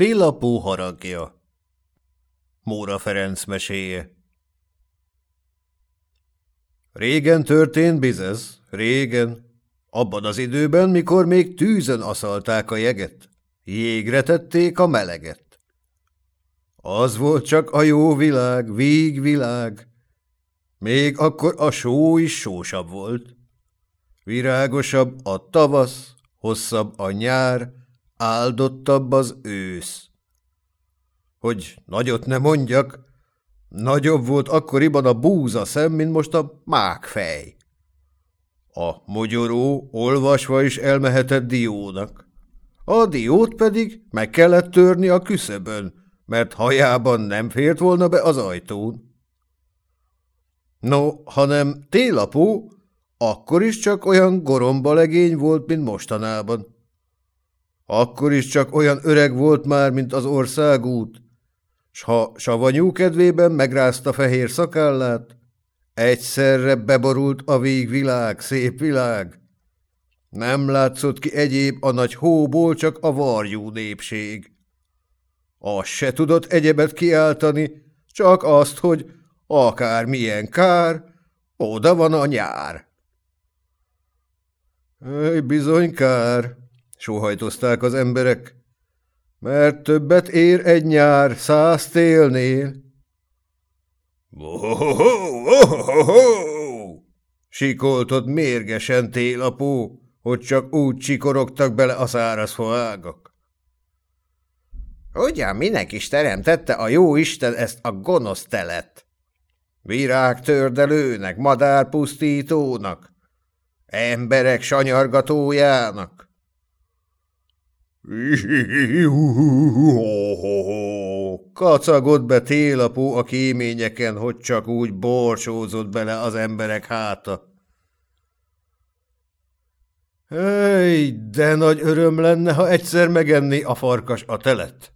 Télapó haragja Móra Ferenc meséje Régen történt bizesz, régen, abban az időben, mikor még tűzön aszalták a jeget, jégre tették a meleget. Az volt csak a jó világ, végvilág. Még akkor a só is sósabb volt. Virágosabb a tavasz, hosszabb a nyár, áldottabb az ősz. Hogy nagyot ne mondjak, nagyobb volt akkoriban a búza szem, mint most a mákfej. A mogyoró olvasva is elmehetett diónak. A diót pedig meg kellett törni a küszöbön, mert hajában nem fért volna be az ajtón. No, hanem télapó, akkor is csak olyan goromba legény volt, mint mostanában. Akkor is csak olyan öreg volt már, mint az országút, s ha savanyú kedvében megrázta fehér szakállát, egyszerre beborult a végvilág, szép világ. Nem látszott ki egyéb a nagy hóból, csak a varjú népség. Az se tudott egyebet kiáltani, csak azt, hogy akármilyen kár, oda van a nyár. Ej, bizony kár, sóhajtozták az emberek, mert többet ér egy nyár száz télnél. Ohohoho! Sikoltott mérgesen télapó, hogy csak úgy csikorogtak bele a száraz foágak. Ugyan minek is teremtette a jó Isten ezt a gonosz telet? Virág tördelőnek, madár pusztítónak, emberek sanyargatójának. Kacagott be télapó a kéményeken, hogy csak úgy borsózott bele az emberek háta. Ej, de nagy öröm lenne, ha egyszer megenni a farkas a telet.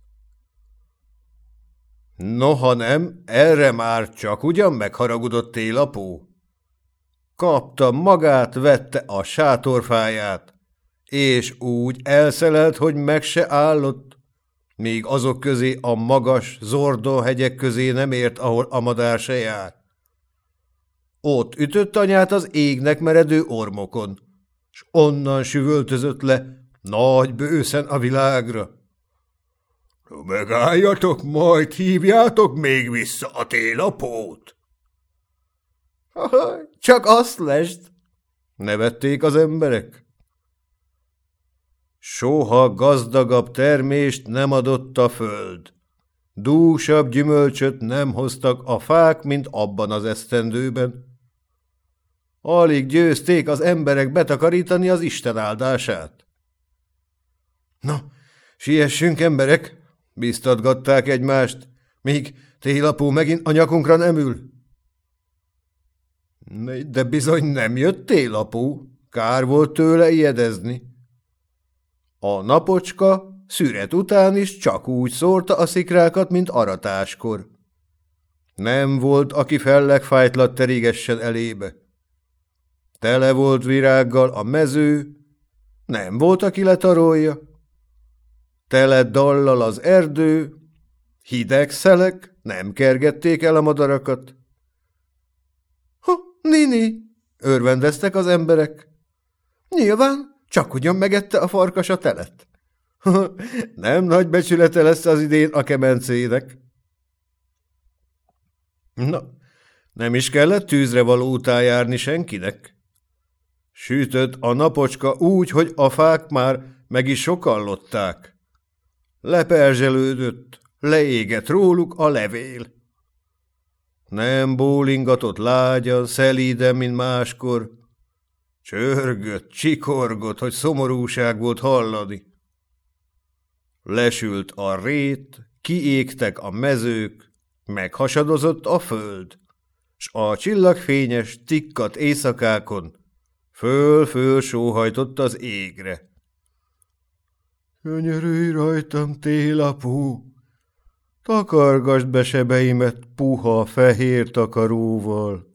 Noha nem, erre már csak ugyan megharagudott télapó. Kapta magát, vette a sátorfáját, és úgy elszelelt, hogy meg se állott, míg azok közé a magas, zordó hegyek közé nem ért, ahol a madár se jár. Ott ütött anyát az égnek meredő ormokon, s onnan süvöltözött le nagy bőszen a világra. Megálljatok, majd hívjátok még vissza a télapót. Csak azt lest, nevették az emberek. Soha gazdagabb termést nem adott a föld. Dúsabb gyümölcsöt nem hoztak a fák, mint abban az esztendőben. Alig győzték az emberek betakarítani az Isten áldását. Na, siessünk, emberek, Biztatgatták egymást, míg télapó megint a nyakunkra nem ül. De bizony nem jött télapó, kár volt tőle ijedezni. A napocska szüret után is csak úgy szórta a szikrákat, mint aratáskor. Nem volt, aki fellegfájtlat terigessen elébe. Tele volt virággal a mező, nem volt, aki letarolja. Tele dallal az erdő, hideg szelek, nem kergették el a madarakat. Ha, Nini, örvendeztek az emberek. Nyilván, csak ugyan megette a farkas a telet. nem nagy becsülete lesz az idén a kemencének. Na, nem is kellett tűzre való járni senkinek. Sütött a napocska úgy, hogy a fák már meg is sokallották. Leperzselődött, leégett róluk a levél. Nem bólingatott lágyan, szelíden, mint máskor. Csörgött, csikorgott, hogy szomorúság volt hallani. Lesült a rét, kiégtek a mezők, meghasadozott a föld, s a csillagfényes, tikkat éjszakákon föl-föl sóhajtott az égre. Könyörülj rajtam, télapú! Takargasd be sebeimet puha, fehér takaróval.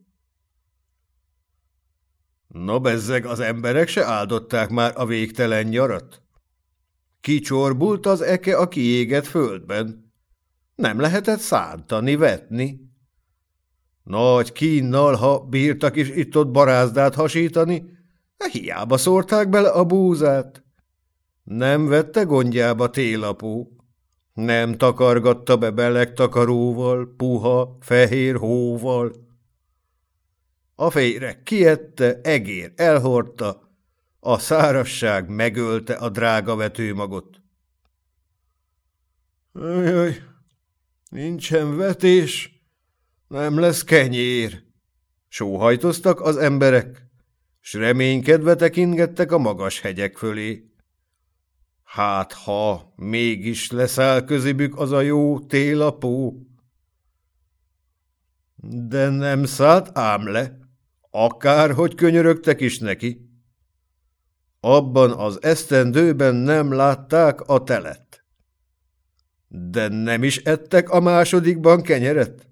Na bezzeg, az emberek se áldották már a végtelen nyarat? Kicsorbult az eke a kiégett földben. Nem lehetett szántani, vetni. Nagy kínnal, ha bírtak is itt-ott barázdát hasítani, hiába szórták bele a búzát. Nem vette gondjába télapó. Nem takargatta be beleg takaróval, puha, fehér hóval. A féreg kiette, egér elhordta, a szárasság megölte a drága vetőmagot. Jaj, nincsen vetés, nem lesz kenyér. Sóhajtoztak az emberek, s reménykedve tekingettek a magas hegyek fölé. Hát, ha mégis leszáll közibük az a jó télapó. De nem szállt ám le, akárhogy könyörögtek is neki. Abban az esztendőben nem látták a telet. De nem is ettek a másodikban kenyeret?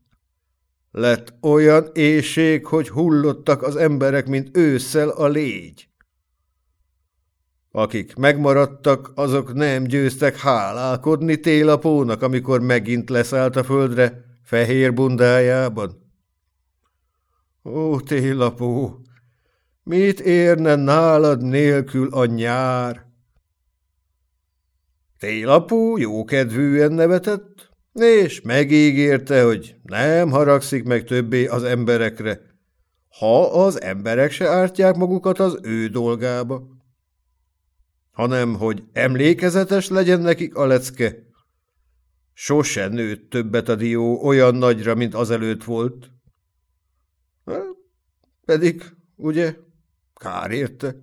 Lett olyan éjség, hogy hullottak az emberek, mint ősszel a légy. Akik megmaradtak, azok nem győztek hálálkodni télapónak, amikor megint leszállt a földre, fehér bundájában. Ó, télapó, mit érne nálad nélkül a nyár? Télapó jókedvűen nevetett, és megígérte, hogy nem haragszik meg többé az emberekre, ha az emberek se ártják magukat az ő dolgába hanem hogy emlékezetes legyen nekik a lecke. Sose nőtt többet a dió olyan nagyra, mint azelőtt volt. Pedig, ugye, kár érte.